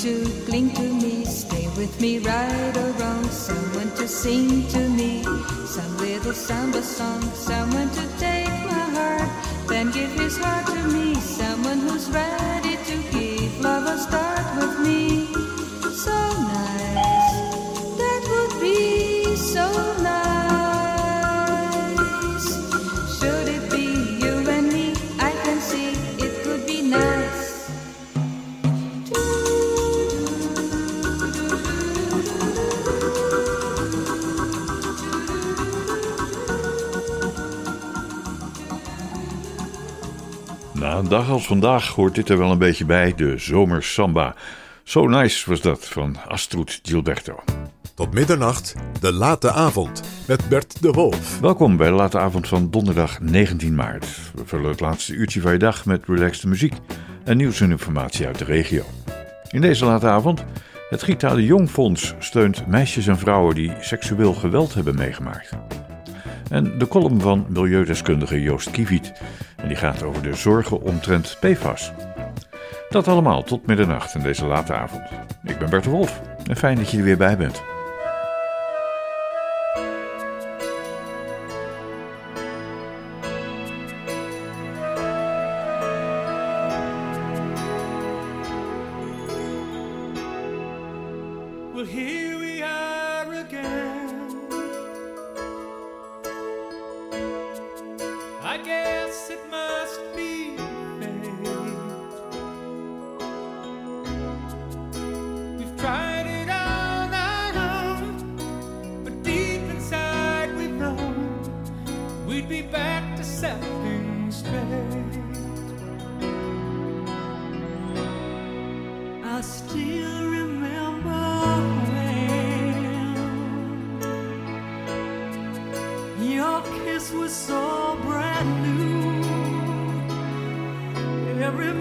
to cling to me, stay with me right or wrong. Someone to sing to me, some little samba song. Someone to take my heart, then give his heart to me. Someone who's ready een dag als vandaag hoort dit er wel een beetje bij, de zomersamba. So nice was dat van Astrud Gilberto. Tot middernacht, de late avond met Bert de Wolf. Welkom bij de late avond van donderdag 19 maart. We vullen het laatste uurtje van je dag met relaxte muziek en nieuws en informatie uit de regio. In deze late avond, het Gita de Jong Fonds steunt meisjes en vrouwen die seksueel geweld hebben meegemaakt. En de column van milieudeskundige Joost Kieviet. En die gaat over de zorgen omtrent PFAS. Dat allemaal tot middernacht in deze late avond. Ik ben Bert de Wolf en fijn dat je er weer bij bent. Be back to setting straight. I still remember when your kiss was so brand new. Every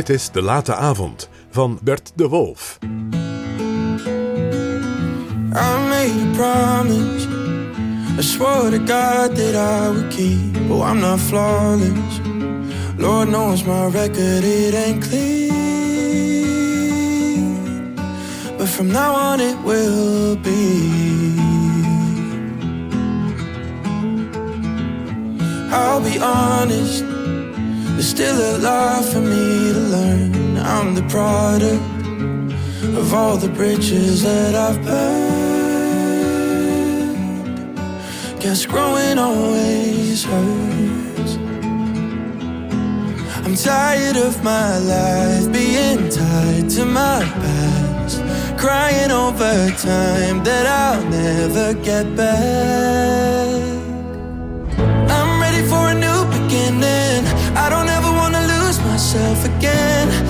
Dit is De Late Avond van Bert de Wolf. I made a promise. I swore to God that I would keep. Oh, I'm not flawless. Lord knows my record, it ain't clean. But from now on, it will be. I'll be honest, there's still a lot for me. I'm the product of all the bridges that I've burned. Guess growing always hurts. I'm tired of my life being tied to my past, crying over time that I'll never get back. I'm ready for a new beginning. I don't ever wanna lose myself again.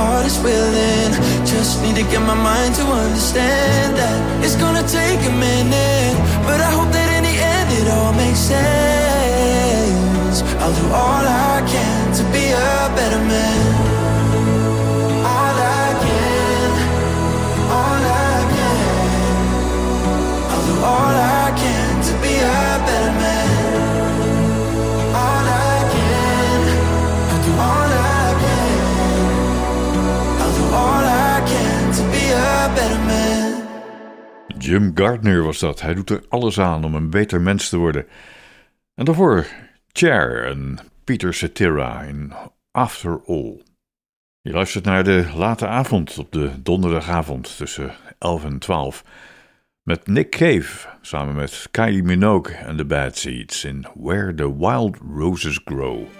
Heart is willing. Just need to get my mind to understand that it's gonna take a minute. Gardner was dat. Hij doet er alles aan om een beter mens te worden. En daarvoor Cher en Peter Cetera in After All. Je luistert naar de late avond op de donderdagavond tussen 11 en 12. Met Nick Cave samen met Kylie Minogue en The Bad Seeds in Where the Wild Roses Grow.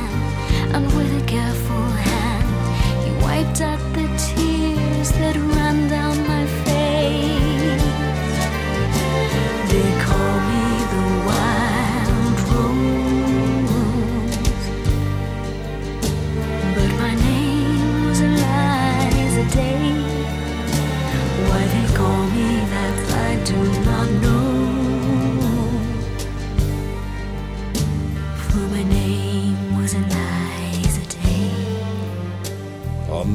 careful hand, he wiped out the tears that ran down my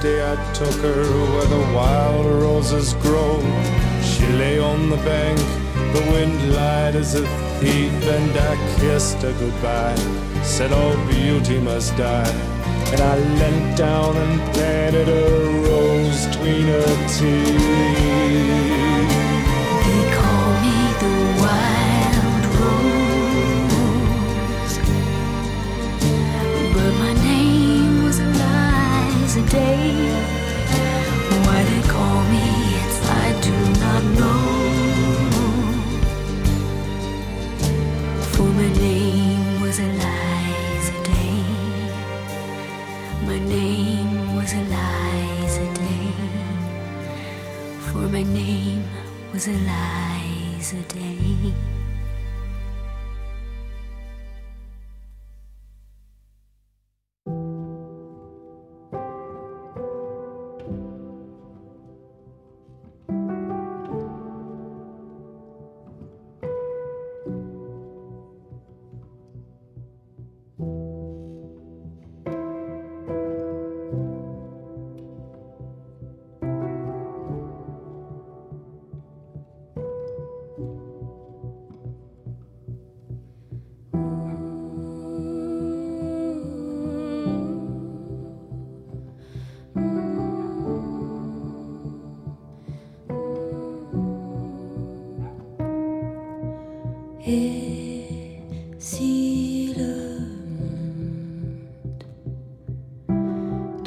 day I took her where the wild roses grow. She lay on the bank, the wind lied as a thief, and I kissed her goodbye. Said all beauty must die, and I leant down and planted a rose between her teeth. day. Why they call me, It's I do not know. For my name was Eliza Day. My name was Eliza Day. For my name was Eliza Day.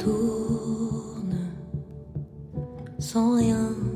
tourne sans rien.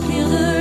feel the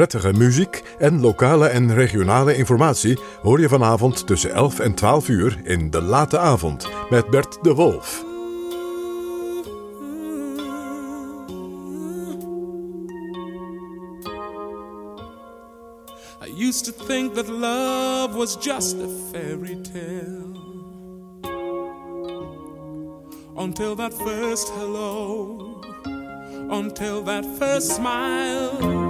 Prettige muziek en lokale en regionale informatie hoor je vanavond tussen 11 en 12 uur in De Late Avond met Bert de Wolf. I used to think that love was just a fairy tale. Until that first hello, until that first smile.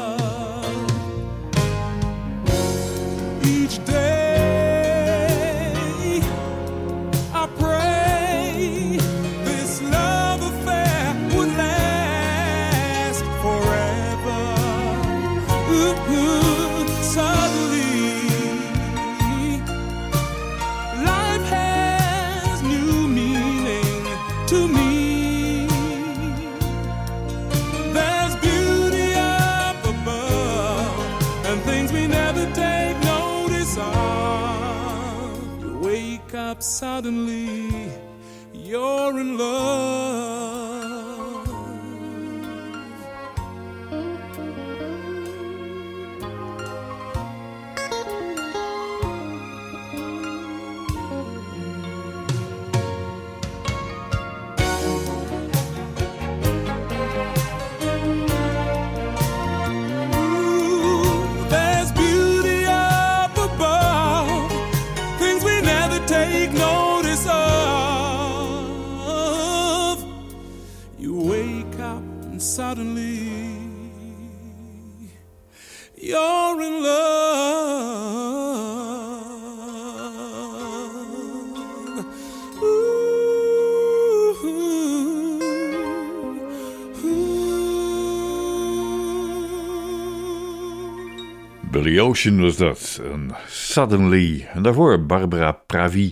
Was dat, en Suddenly. En daarvoor Barbara Pravi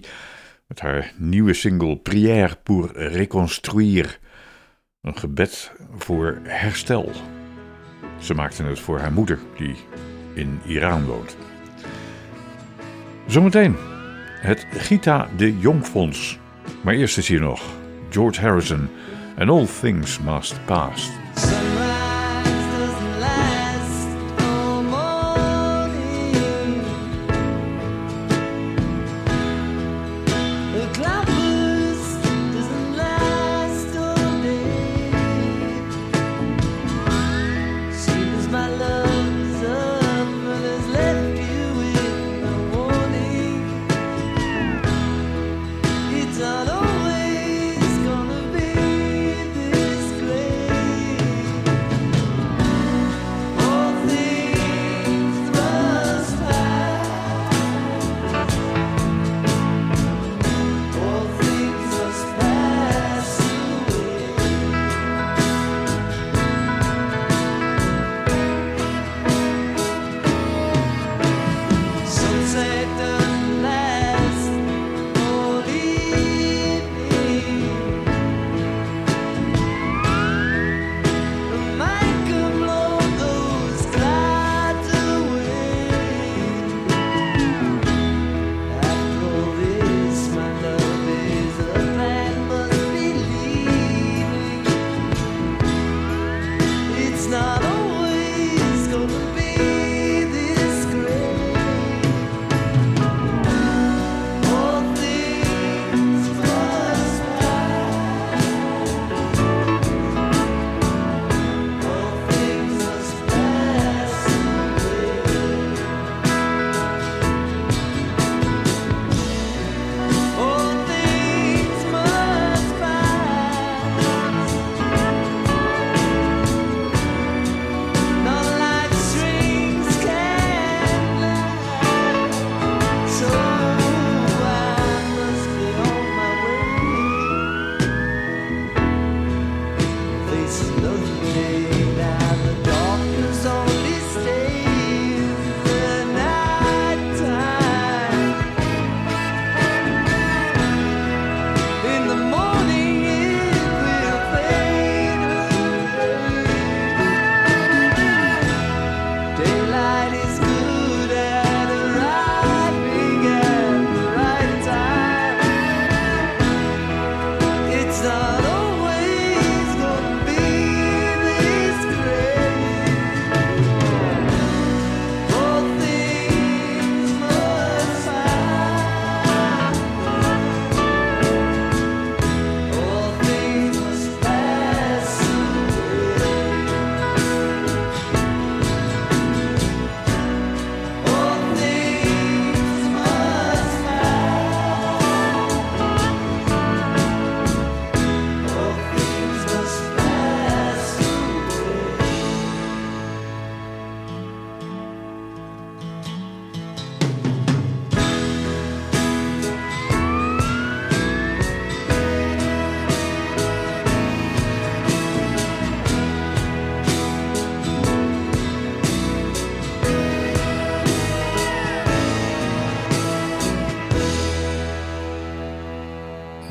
met haar nieuwe single Prière pour reconstruire. Een gebed voor herstel. Ze maakte het voor haar moeder, die in Iran woont. Zometeen het Gita de Jongfonds. Maar eerst is hier nog George Harrison and All Things Must Pass.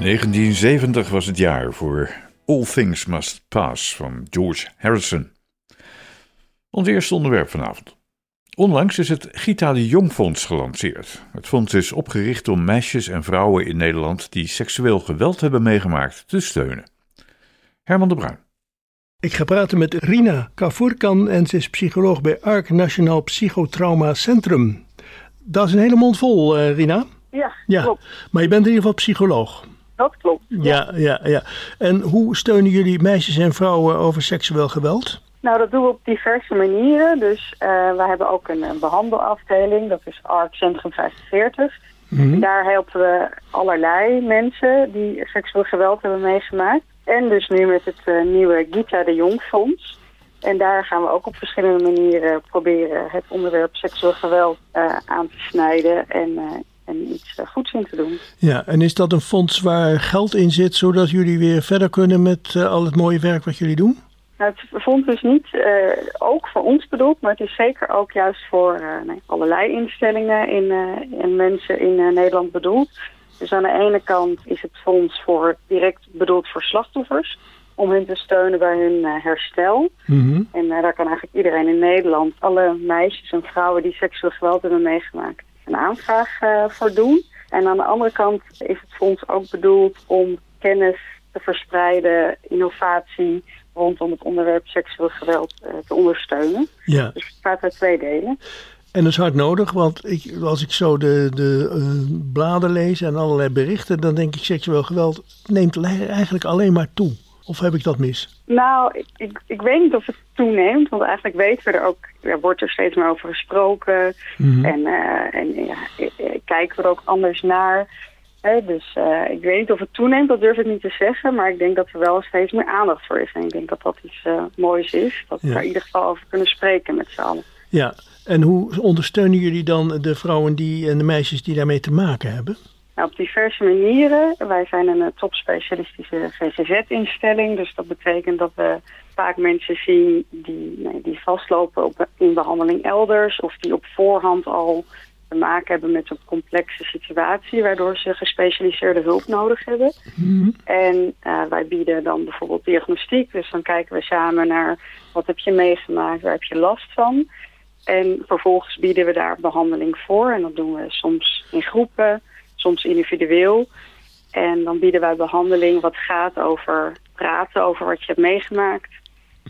1970 was het jaar voor All Things Must Pass van George Harrison. Ons eerste onderwerp vanavond. Onlangs is het Gita de Jong Fonds gelanceerd. Het fonds is opgericht om meisjes en vrouwen in Nederland die seksueel geweld hebben meegemaakt te steunen. Herman de Bruin. Ik ga praten met Rina Kavourkan en ze is psycholoog bij ARC Nationaal Psychotrauma Centrum. Dat is een hele mond vol, eh, Rina. Ja, Ja, klopt. maar je bent in ieder geval psycholoog. Dat klopt. Ja, ja, ja. En hoe steunen jullie meisjes en vrouwen over seksueel geweld? Nou, dat doen we op diverse manieren. Dus eh we hebben ook een, eh, behandelafdeling, dat is ARC Centrum 45. Mhm. Daar helpen we allerlei mensen die seksueel geweld hebben meegemaakt. En dus nu met het eh, nieuwe Gita de Jong Fonds. En daar gaan we ook op verschillende manieren proberen het onderwerp seksueel geweld eh, aan te snijden en, en iets eh, goeds in te doen. Ja, en is dat een fonds waar geld in zit, zodat jullie weer verder kunnen met eh, al het mooie werk wat jullie doen? Nou, het fonds is niet eh, ook voor ons bedoeld, maar het is zeker ook juist voor nee, allerlei instellingen in, en mensen in Nederland bedoeld. Dus aan de ene kant is het fonds voor direct bedoeld voor slachtoffers, om hen te steunen bij hun herstel. Mhm. En daar kan eigenlijk iedereen in Nederland, alle meisjes en vrouwen die seksueel geweld hebben meegemaakt, een aanvraag eh, voor doen. En aan de andere kant is het fonds ook bedoeld om kennis te verspreiden, innovatie rondom het onderwerp seksueel geweld eh, te ondersteunen. Ja, Dus het gaat uit twee delen. en dat is hard nodig, want ik, als ik zo de, de eh, bladen lees en allerlei berichten, dan denk ik seksueel geweld neemt eigenlijk alleen maar toe. Of heb ik dat mis? Nou, ik, ik, ik weet niet of het toeneemt, want eigenlijk weten we er ook, er wordt er steeds meer over gesproken. Mhm. En, eh, en ja, kijken we er ook anders naar. Hè, dus eh, ik weet niet of het toeneemt, dat durf ik niet te zeggen. Maar ik denk dat er wel steeds meer aandacht voor is. En ik denk dat dat iets eh, moois is. Dat we Ja. daar in ieder geval over kunnen spreken met z'n allen. Ja, en hoe ondersteunen jullie dan de vrouwen die, en de meisjes die daarmee te maken hebben? Nou, op diverse manieren. Wij zijn een eh, topspecialistische GCZ-instelling. Dus dat betekent dat we vaak mensen zien die, nee, die vastlopen op, in behandeling elders. Of die op voorhand al te maken hebben met een complexe situatie. Waardoor ze gespecialiseerde hulp nodig hebben. En eh, wij bieden dan bijvoorbeeld diagnostiek. Dus dan kijken we samen naar wat heb je meegemaakt, waar heb je last van. En vervolgens bieden we daar behandeling voor. En dat doen we soms in groepen, soms individueel. En dan bieden wij behandeling wat gaat over praten over wat je hebt meegemaakt.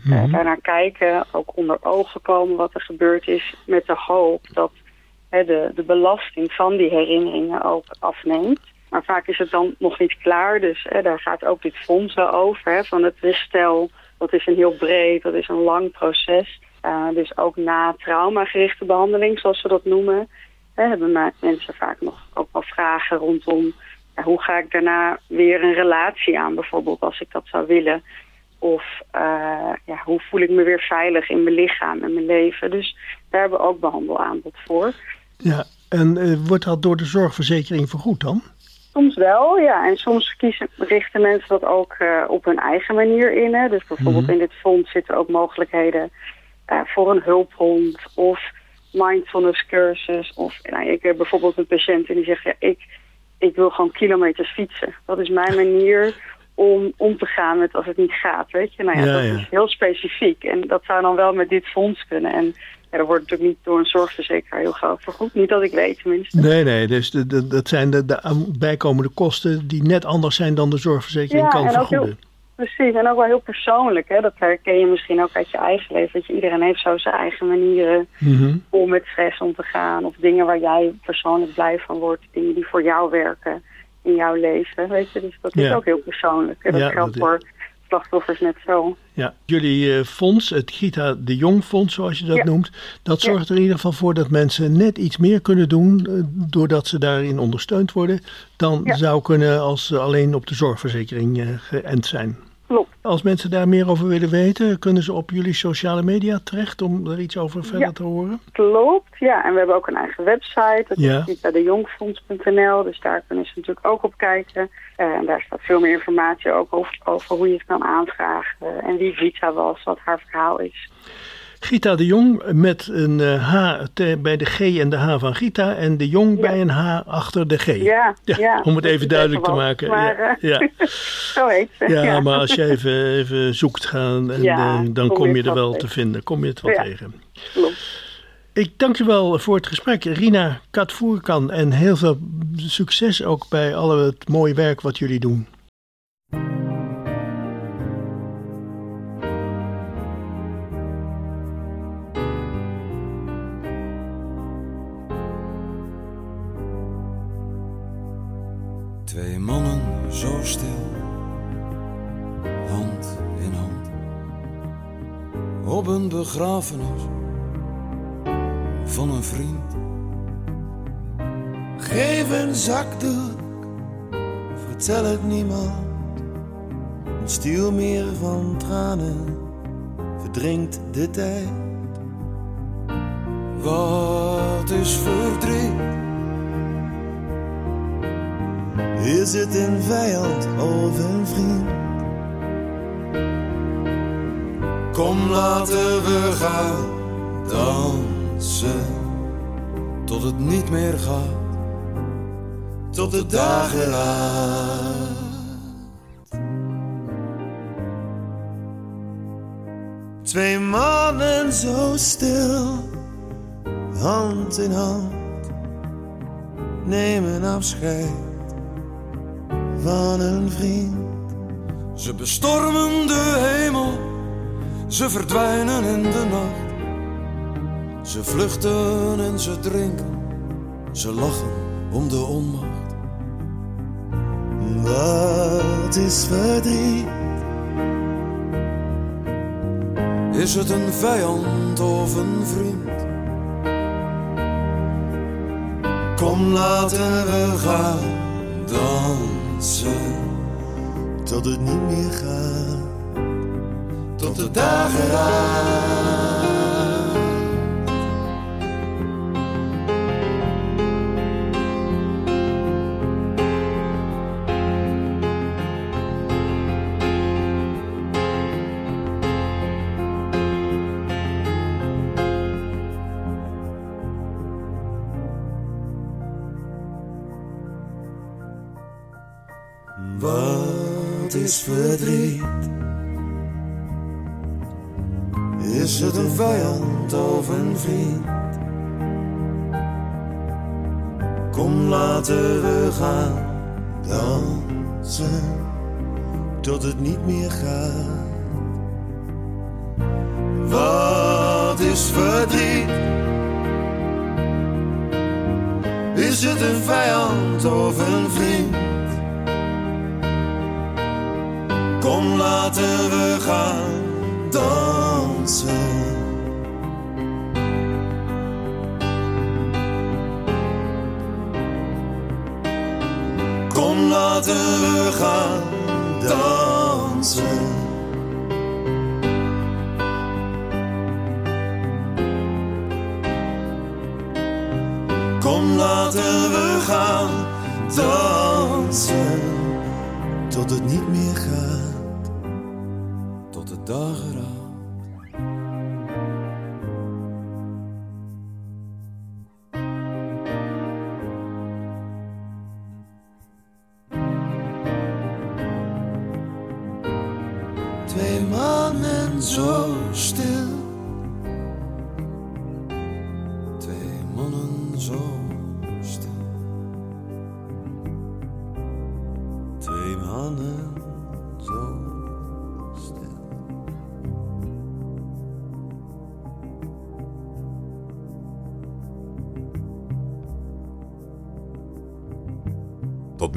Eh, daarnaar kijken, ook onder ogen komen wat er gebeurd is. Met de hoop dat hè, de, de belasting van die herinneringen ook afneemt. Maar vaak is het dan nog niet klaar. Dus hè, daar gaat ook dit fonds wel over. Hè, van het herstel, dat is een heel breed, dat is een lang proces. Eh, dus ook na traumagerichte behandeling, zoals we dat noemen, hè, hebben mensen vaak nog ook wel vragen rondom ja, hoe ga ik daarna weer een relatie aan, bijvoorbeeld als ik dat zou willen. Of eh, ja, hoe voel ik me weer veilig in mijn lichaam en mijn leven. Dus daar hebben we ook behandelaanbod voor. Ja, en eh, wordt dat door de zorgverzekering vergoed dan? Soms wel, ja. En soms kiezen, richten mensen dat ook eh, op hun eigen manier in. Hè. Dus bijvoorbeeld in dit fonds zitten ook mogelijkheden voor een hulphond of mindfulness cursus. Of nou, ik heb bijvoorbeeld een patiënt en die zegt, ja, ik, ik wil gewoon kilometers fietsen. Dat is mijn manier om om te gaan met als het niet gaat, weet je. Nou ja, Ja, dat ja. is heel specifiek. En dat zou dan wel met dit fonds kunnen. En ja, dat wordt natuurlijk niet door een zorgverzekeraar heel gauw vergoed. Niet dat ik weet tenminste. Nee, nee, dus de, de- dat zijn de, de bijkomende kosten die net anders zijn dan de zorgverzekering kan vergoeden. heel- Precies, en ook wel heel persoonlijk. Hè? Dat herken je misschien ook uit je eigen leven. Dat je, iedereen heeft zo zijn eigen manieren Mhm. om met stress om te gaan. Of dingen waar jij persoonlijk blij van wordt. Dingen die voor jou werken in jouw leven. Weet je, dus dat is Ja. ook heel persoonlijk. En dat Ja, geldt dat voor slachtoffers net zo. Ja, jullie eh, fonds, het Gita de Jong Fonds zoals je dat Ja. noemt, dat Ja. zorgt er in ieder geval voor dat mensen net iets meer kunnen doen eh, doordat ze daarin ondersteund worden dan Ja. zou kunnen als ze alleen op de zorgverzekering eh, geënt zijn. Klopt. Als mensen daar meer over willen weten, kunnen ze op jullie sociale media terecht om er iets over verder Ja. te horen? Klopt, ja. En we hebben ook een eigen website. Dat Ja. is vitadejongfonds.nl. Dus daar kunnen ze natuurlijk ook op kijken. Eh, en daar staat veel meer informatie ook over, over hoe je het kan aanvragen. En wie Vita was, wat haar verhaal is. Gita de Jong met een eh, H bij de G en de H van Gita en de Jong bij een H achter de G. Ja, ja. om het even duidelijk te maken. Maar, ja, eh, ja. Zo heet ze. ja, maar als je even, even zoekt gaan, en, eh, dan kom je er wel te vinden. Kom je het wel tegen. Klopt. Ik dank je wel voor het gesprek, Rina Katvoerkan. En heel veel succes ook bij al het mooie werk wat jullie doen. Twee mannen zo stil, hand in hand, op een begrafenis van een vriend. Geef een zakdoek, vertel het niemand. Een stielmeer van tranen verdrinkt de tijd. Wat is verdriet? Is het een vijand of een vriend? Kom laten we gaan dansen tot het niet meer gaat, tot de dageraad. Twee mannen zo stil, hand in hand, nemen afscheid van een vriend. Ze bestormen de hemel, ze verdwijnen in de nacht. Ze vluchten en ze drinken, ze lachen om de onmacht. Wat is verdriet? Is het een vijand of een vriend? Kom laten we gaan tot het niet meer gaat, tot de dageraad. Wat is verdriet? Is het een vijand of een vriend? Kom laten we gaan dansen tot het niet meer gaat. Wat is verdriet? Is het een vijand of een vriend? Kom laten we gaan dansen. Kom laten we gaan dansen. Kom laten we gaan dansen tot het niet meer gaat, tot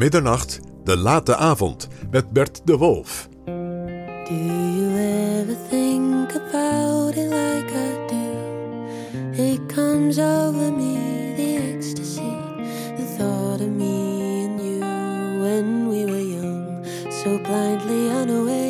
middernacht, de late avond met Bert de Wolf. Do you ever think about it like I do? It comes over me, the ecstasy, the thought of me and you when we were young, so blindly unaware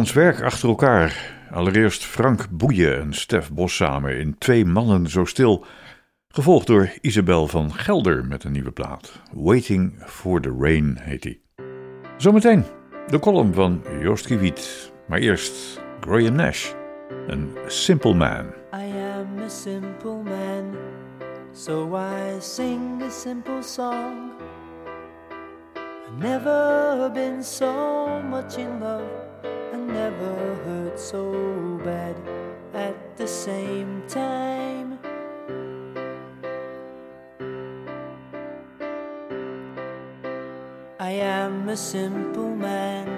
Nederlands werk achter elkaar. Allereerst Frank Boeien en Stef Bos samen in Twee Mannen Zo Stil. Gevolgd door Isabel van Gelder met een nieuwe plaat. Waiting for the Rain heet die. Zometeen de column van Joost Kiewiet. Maar eerst Graham Nash. Een Simple Man. I am a simple man, so sing simple song. Never been so much in love, never hurt so bad at the same time. I am a simple man,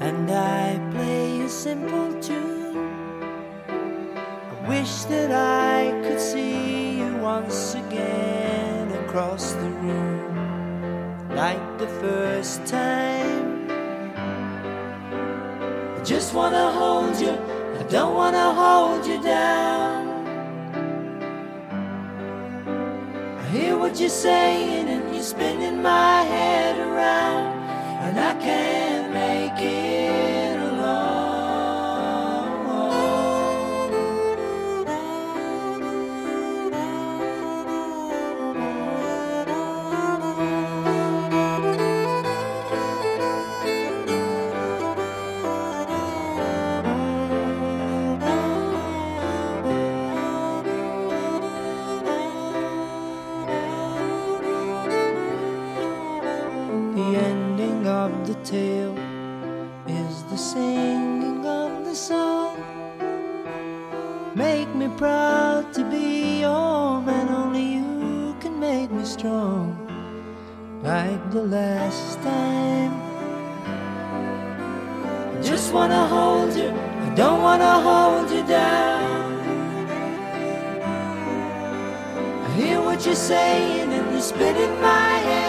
and I play a simple tune. I wish that I could see you once again across the room, like the first time. I just wanna hold you, I don't wanna hold you down. I hear what you're saying, and you're spinning my head around, and I can't the last time. I just wanna hold you, I don't wanna hold you down. I hear what you're saying, and you're spinning my head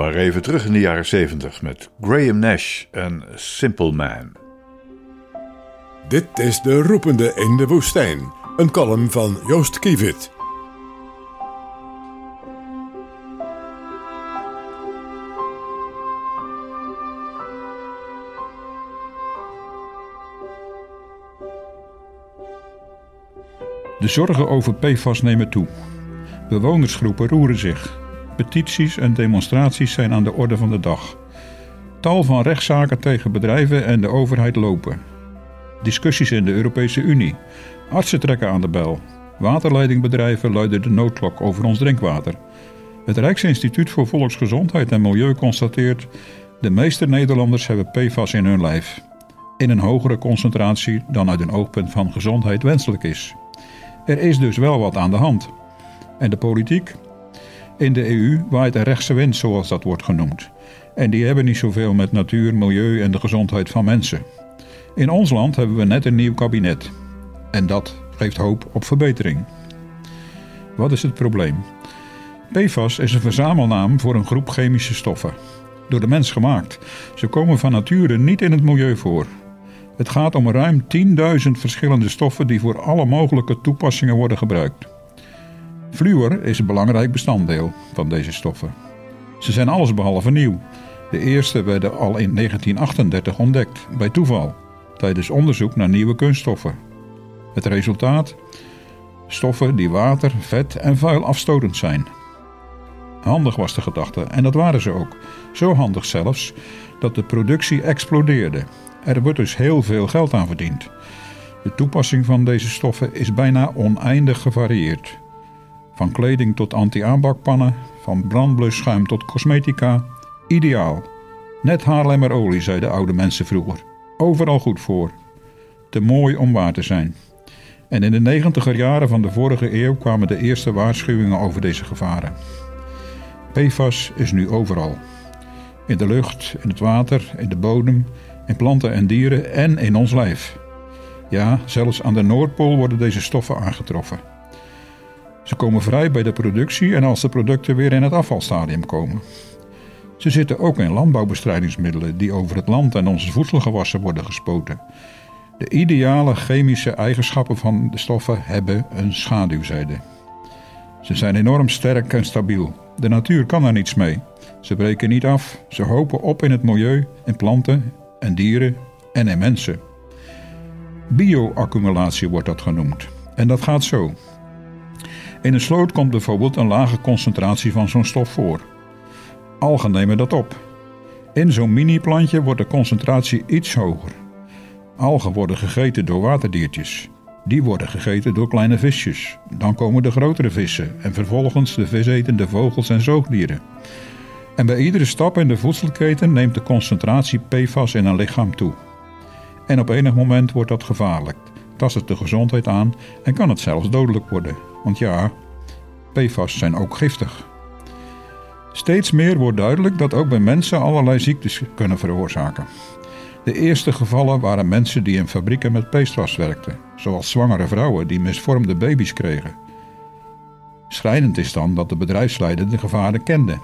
We waren even terug in de jaren 70 met Graham Nash en Simple Man. Dit is De Roepende in de Woestijn. Een column van Joost Kievit. De zorgen over PFAS nemen toe. Bewonersgroepen roeren zich. Petities en demonstraties zijn aan de orde van de dag. Tal van rechtszaken tegen bedrijven en de overheid lopen. Discussies in de Europese Unie. Artsen trekken aan de bel. Waterleidingbedrijven luiden de noodklok over ons drinkwater. Het Rijksinstituut voor Volksgezondheid en Milieu constateert: de meeste Nederlanders hebben PFAS in hun lijf. In een hogere concentratie dan uit een oogpunt van gezondheid wenselijk is. Er is dus wel wat aan de hand. En de politiek? In de EU waait een rechtse wind, zoals dat wordt genoemd. En die hebben niet zoveel met natuur, milieu en de gezondheid van mensen. In ons land hebben we net een nieuw kabinet. En dat geeft hoop op verbetering. Wat is het probleem? PFAS is een verzamelnaam voor een groep chemische stoffen. Door de mens gemaakt. Ze komen van nature niet in het milieu voor. Het gaat om ruim 10.000 verschillende stoffen die voor alle mogelijke toepassingen worden gebruikt. Fluor is een belangrijk bestanddeel van deze stoffen. Ze zijn allesbehalve nieuw. De eerste werden al in 1938 ontdekt, bij toeval, tijdens onderzoek naar nieuwe kunststoffen. Het resultaat? Stoffen die water, vet en vuil afstotend zijn. Handig was de gedachte, en dat waren ze ook. Zo handig zelfs dat de productie explodeerde. Er wordt dus heel veel geld aan verdiend. De toepassing van deze stoffen is bijna oneindig gevarieerd. Van kleding tot anti-aanbakpannen, van brandblusschuim tot cosmetica. Ideaal. Net Haarlemmerolie, zeiden oude mensen vroeger. Overal goed voor. Te mooi om waar te zijn. En in de negentiger jaren van de vorige eeuw kwamen de eerste waarschuwingen over deze gevaren. PFAS is nu overal. In de lucht, in het water, in de bodem, in planten en dieren en in ons lijf. Ja, zelfs aan de Noordpool worden deze stoffen aangetroffen. Ze komen vrij bij de productie en als de producten weer in het afvalstadium komen. Ze zitten ook in landbouwbestrijdingsmiddelen die over het land en onze voedselgewassen worden gespoten. De ideale chemische eigenschappen van de stoffen hebben een schaduwzijde. Ze zijn enorm sterk en stabiel. De natuur kan er niets mee. Ze breken niet af, ze hopen op in het milieu, in planten en dieren en in mensen. Bioaccumulatie wordt dat genoemd. En dat gaat zo. In een sloot komt bijvoorbeeld een lage concentratie van zo'n stof voor. Algen nemen dat op. In zo'n mini-plantje wordt de concentratie iets hoger. Algen worden gegeten door waterdiertjes. Die worden gegeten door kleine visjes. Dan komen de grotere vissen en vervolgens de visetende vogels en zoogdieren. En bij iedere stap in de voedselketen neemt de concentratie PFAS in een lichaam toe. En op enig moment wordt dat gevaarlijk, tast het de gezondheid aan en kan het zelfs dodelijk worden. Want ja, PFAS zijn ook giftig. Steeds meer wordt duidelijk dat ook bij mensen allerlei ziektes kunnen veroorzaken. De eerste gevallen waren mensen die in fabrieken met PFAS werkten, zoals zwangere vrouwen die misvormde baby's kregen. Schrijnend is dan dat de bedrijfsleider de gevaren kende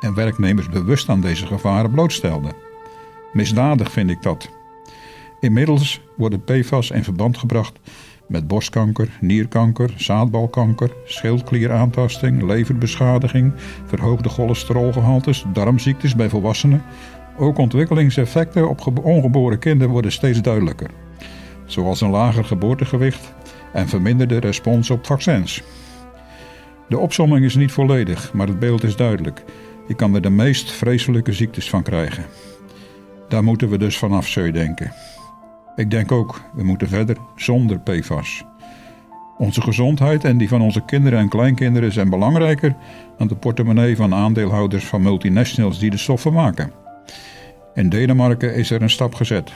en werknemers bewust aan deze gevaren blootstelden. Misdadig vind ik dat. Inmiddels worden PFAS in verband gebracht met borstkanker, nierkanker, zaadbalkanker, schildklieraantasting, leverbeschadiging, verhoogde cholesterolgehaltes, darmziektes bij volwassenen. Ook ontwikkelingseffecten op ongeboren kinderen worden steeds duidelijker, zoals een lager geboortegewicht en verminderde respons op vaccins. De opsomming is niet volledig, maar het beeld is duidelijk. Je kan er de meest vreselijke ziektes van krijgen. Daar moeten we dus vanaf, je denken. Ik denk ook, we moeten verder zonder PFAS. Onze gezondheid en die van onze kinderen en kleinkinderen zijn belangrijker dan de portemonnee van aandeelhouders van multinationals die de stoffen maken. In Denemarken is er een stap gezet.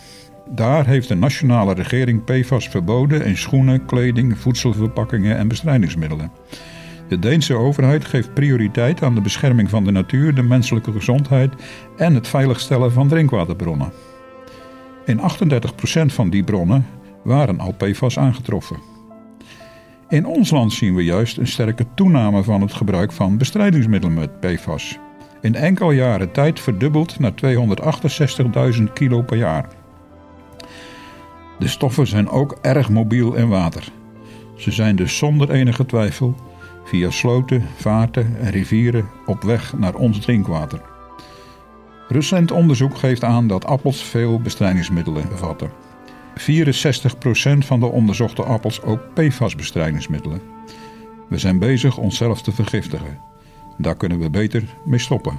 Daar heeft de nationale regering PFAS verboden in schoenen, kleding, voedselverpakkingen en bestrijdingsmiddelen. De Deense overheid geeft prioriteit aan de bescherming van de natuur, de menselijke gezondheid en het veiligstellen van drinkwaterbronnen. In 38% van die bronnen waren al PFAS aangetroffen. In ons land zien we juist een sterke toename van het gebruik van bestrijdingsmiddelen met PFAS. In enkele jaren tijd verdubbeld naar 268.000 kilo per jaar. De stoffen zijn ook erg mobiel in water. Ze zijn dus zonder enige twijfel via sloten, vaarten en rivieren op weg naar ons drinkwater. Recent onderzoek geeft aan dat appels veel bestrijdingsmiddelen bevatten. 64% van de onderzochte appels ook PFAS-bestrijdingsmiddelen. We zijn bezig onszelf te vergiftigen. Daar kunnen we beter mee stoppen.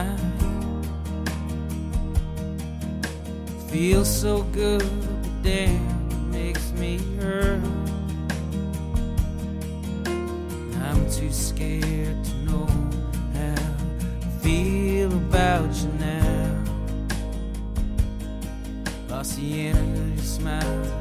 time. Feels so good, but damn, it makes me hurt. I'm too scared to know how I feel about you now. Lost the energy, smile.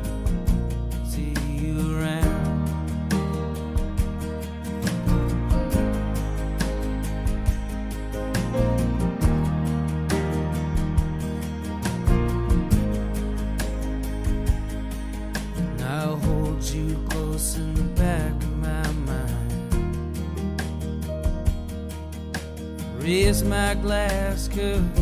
Alaska.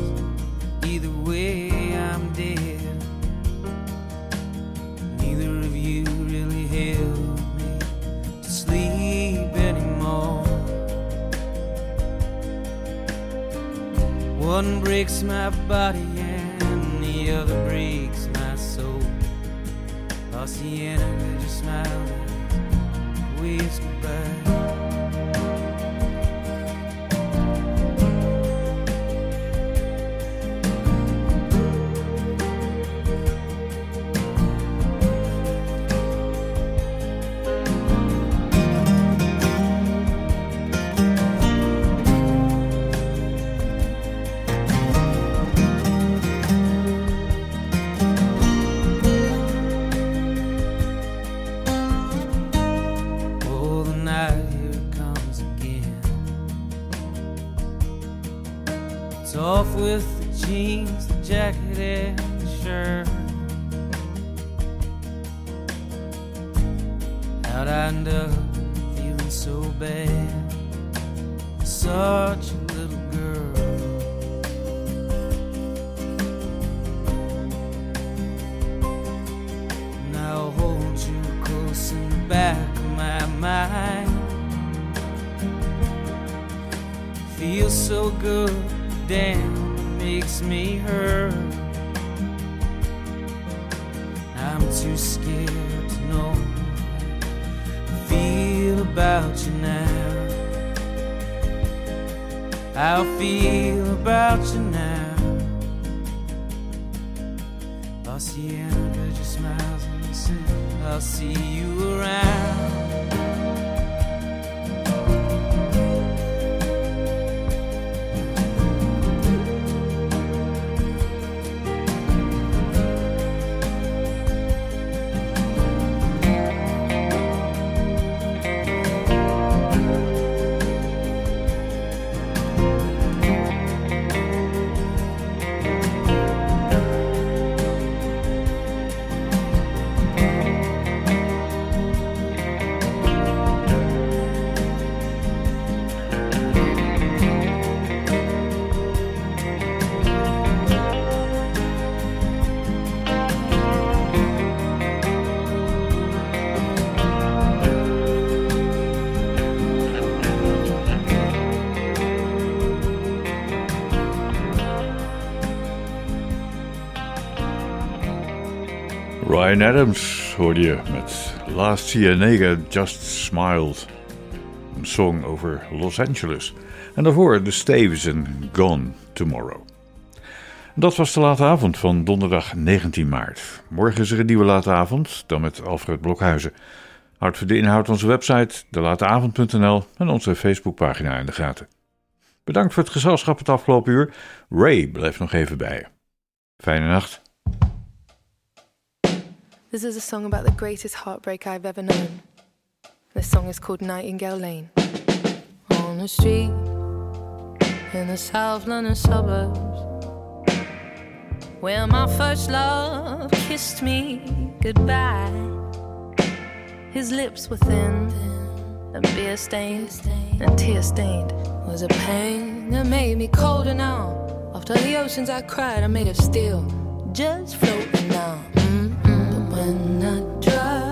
It's off with the jeans, the jacket, and the shirt. How'd I end up feeling so bad? Such a little girl. And I'll hold you close in the back of my mind. Feels so good, damn, makes me hurt. I'm too scared to know. I Feel about you now. I'll feel about you now. Anna, just smiles and says, I'll see you around. Ryan Adams hoorde je met Last Cienega Just Smiled. Een song over Los Angeles. En daarvoor de Staves en Gone Tomorrow. Dat was de late avond van donderdag 19 maart. Morgen is er een nieuwe late avond, dan met Alfred Blokhuizen. Houd voor de inhoud onze website, delateavond.nl en onze Facebookpagina in de gaten. Bedankt voor het gezelschap het afgelopen uur. Ray blijft nog even bij je. Fijne nacht. This is a song about the greatest heartbreak I've ever known. This song is called Nightingale Lane. On the street in the South London suburbs, where my first love kissed me goodbye. His lips were thin and beer stained and tear stained. Was a pain that made me colder now. After the oceans I cried, I made of steel, just floating now. When I drive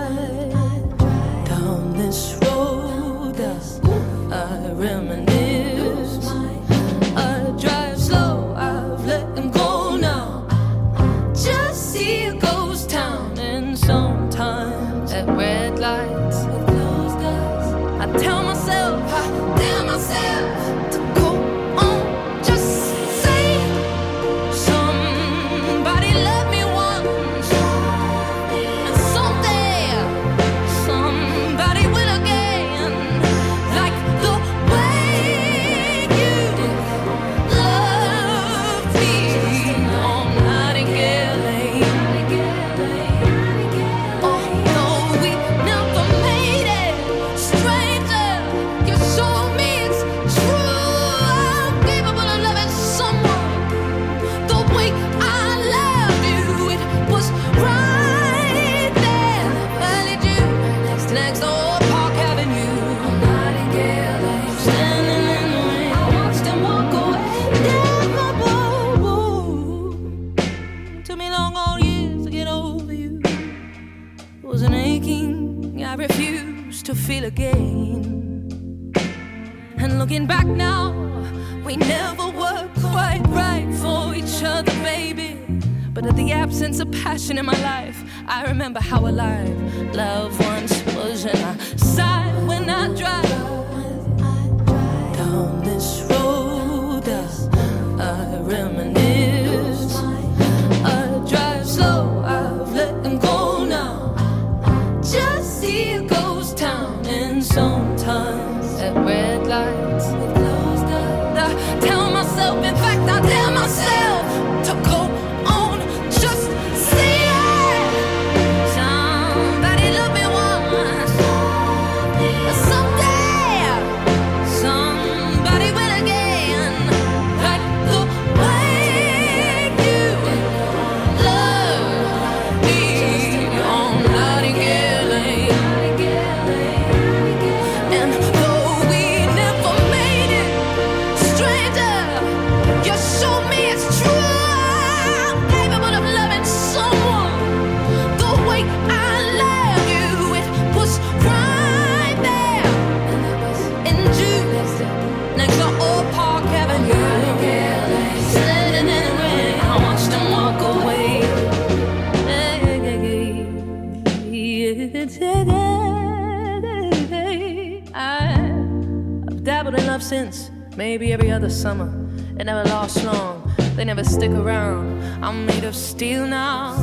since maybe every other summer. It never lasts long, they never stick around. I'm made of steel now.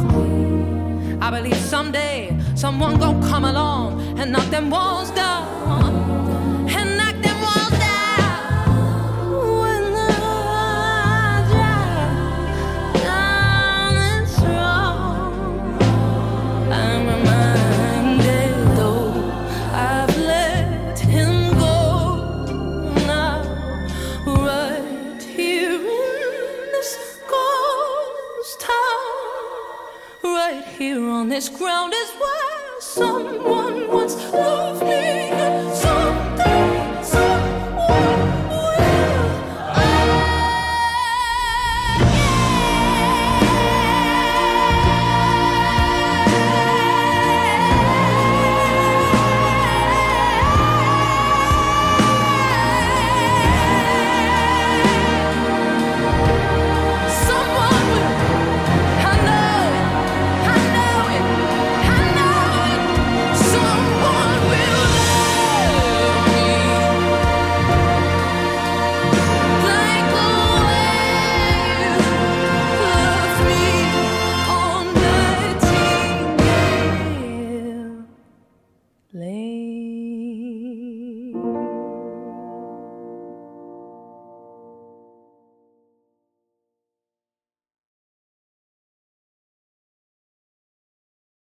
I believe someday someone gon' come along and knock them walls down. This ground is